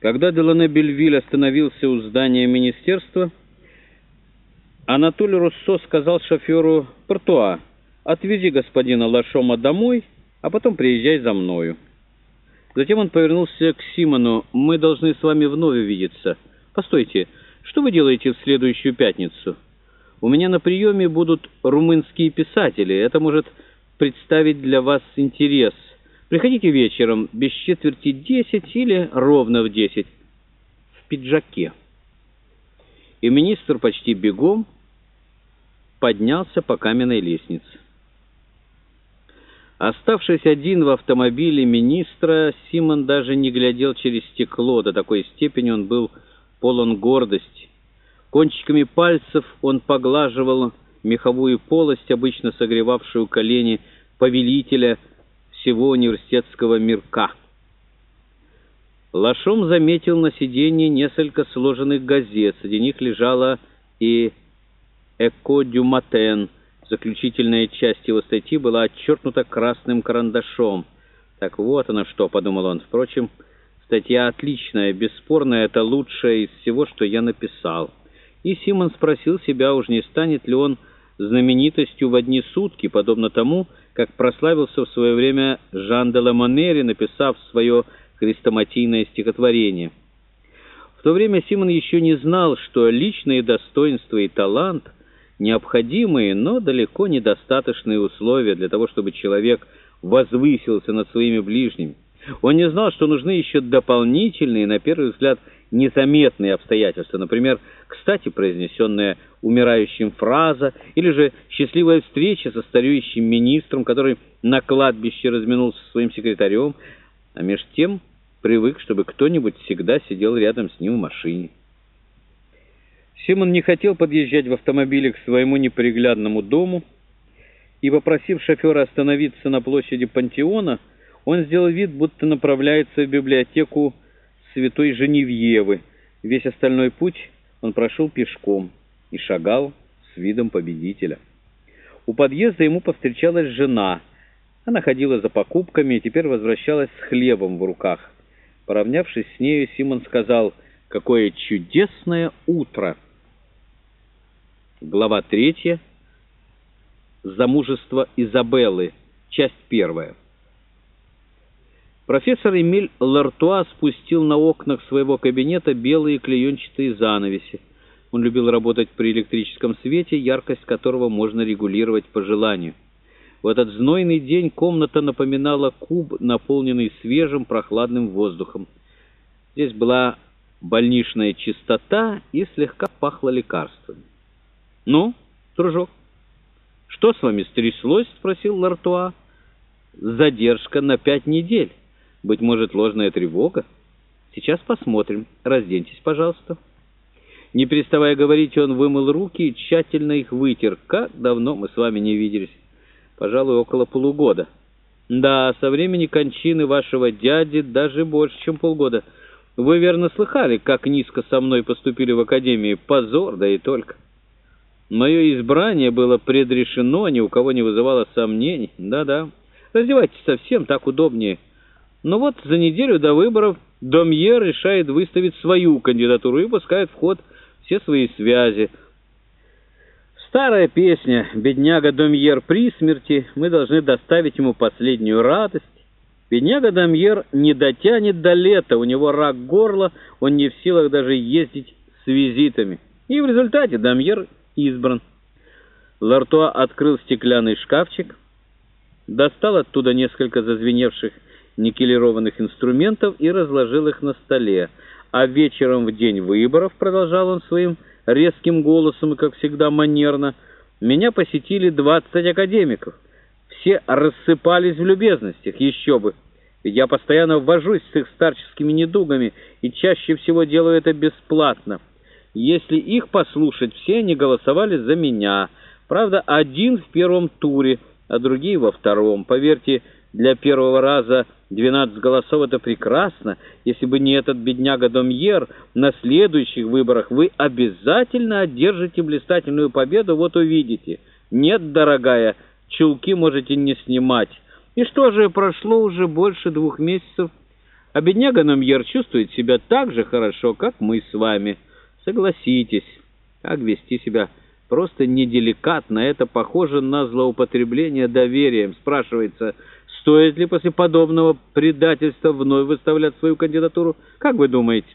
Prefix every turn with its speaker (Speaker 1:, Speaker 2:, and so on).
Speaker 1: Когда Делане Бельвиль остановился у здания министерства, Анатолий Руссо сказал шоферу «Портуа, отвези господина Лашома домой, а потом приезжай за мною». Затем он повернулся к Симону. «Мы должны с вами вновь увидеться. Постойте, что вы делаете в следующую пятницу? У меня на приеме будут румынские писатели. Это может представить для вас интерес». Приходите вечером без четверти десять или ровно в десять в пиджаке. И министр почти бегом поднялся по каменной лестнице. Оставшись один в автомобиле министра, Симон даже не глядел через стекло, до такой степени он был полон гордости. Кончиками пальцев он поглаживал меховую полость, обычно согревавшую колени повелителя, всего университетского мирка. Лашом заметил на сиденье несколько сложенных газет. Среди них лежала и «Эко дю Матен». Заключительная часть его статьи была отчеркнута красным карандашом. «Так вот оно что», — подумал он. «Впрочем, статья отличная, бесспорно, это лучшее из всего, что я написал». И Симон спросил себя, уж не станет ли он знаменитостью в одни сутки, подобно тому, как прославился в свое время Жан де Ламонери, написав свое хрестоматийное стихотворение. В то время Симон еще не знал, что личные достоинства и талант – необходимые, но далеко недостаточные условия для того, чтобы человек возвысился над своими ближними. Он не знал, что нужны еще дополнительные, на первый взгляд, незаметные обстоятельства, например, кстати произнесенная умирающим фраза, или же счастливая встреча со стареющим министром, который на кладбище разминулся со своим секретарем, а меж тем привык, чтобы кто-нибудь всегда сидел рядом с ним в машине. Симон не хотел подъезжать в автомобиле к своему неприглядному дому, и, попросив шофера остановиться на площади Пантеона, он сделал вид, будто направляется в библиотеку святой Женевьевы. Весь остальной путь он прошел пешком и шагал с видом победителя. У подъезда ему повстречалась жена. Она ходила за покупками и теперь возвращалась с хлебом в руках. Поравнявшись с нею, Симон сказал, «Какое чудесное утро!» Глава третья. Замужество Изабеллы. Часть первая. Профессор Эмиль Лартуа спустил на окнах своего кабинета белые клеенчатые занавеси. Он любил работать при электрическом свете, яркость которого можно регулировать по желанию. В этот знойный день комната напоминала куб, наполненный свежим прохладным воздухом. Здесь была больничная чистота и слегка пахло лекарствами. «Ну, дружок, что с вами стряслось?» — спросил Лартуа. «Задержка на пять недель». Быть может, ложная тревога? Сейчас посмотрим. Разденьтесь, пожалуйста». Не переставая говорить, он вымыл руки и тщательно их вытер. Как давно мы с вами не виделись? Пожалуй, около полугода. Да, со времени кончины вашего дяди даже больше, чем полгода. Вы верно слыхали, как низко со мной поступили в академии. Позор, да и только. Мое избрание было предрешено, ни у кого не вызывало сомнений. Да-да. Раздевайтесь совсем, так удобнее. Но вот за неделю до выборов Домье решает выставить свою кандидатуру и пускает в ход все свои связи. Старая песня «Бедняга Домьер при смерти», мы должны доставить ему последнюю радость. Бедняга Домьер не дотянет до лета, у него рак горла, он не в силах даже ездить с визитами. И в результате Домьер избран. Лартуа открыл стеклянный шкафчик, достал оттуда несколько зазвеневших никелированных инструментов и разложил их на столе. А вечером в день выборов, продолжал он своим резким голосом и, как всегда, манерно, меня посетили двадцать академиков. Все рассыпались в любезностях, еще бы. Ведь я постоянно ввожусь с их старческими недугами и чаще всего делаю это бесплатно. Если их послушать, все они голосовали за меня. Правда, один в первом туре, а другие во втором. Поверьте, для первого раза 12 голосов — это прекрасно. Если бы не этот бедняга Домьер, на следующих выборах вы обязательно одержите блистательную победу, вот увидите. Нет, дорогая, чулки можете не снимать. И что же, прошло уже больше двух месяцев, А бедняга Номьер чувствует себя так же хорошо, как мы с вами. Согласитесь, как вести себя просто неделикатно. Это похоже на злоупотребление доверием. Спрашивается, стоит ли после подобного предательства вновь выставлять свою кандидатуру? Как вы думаете?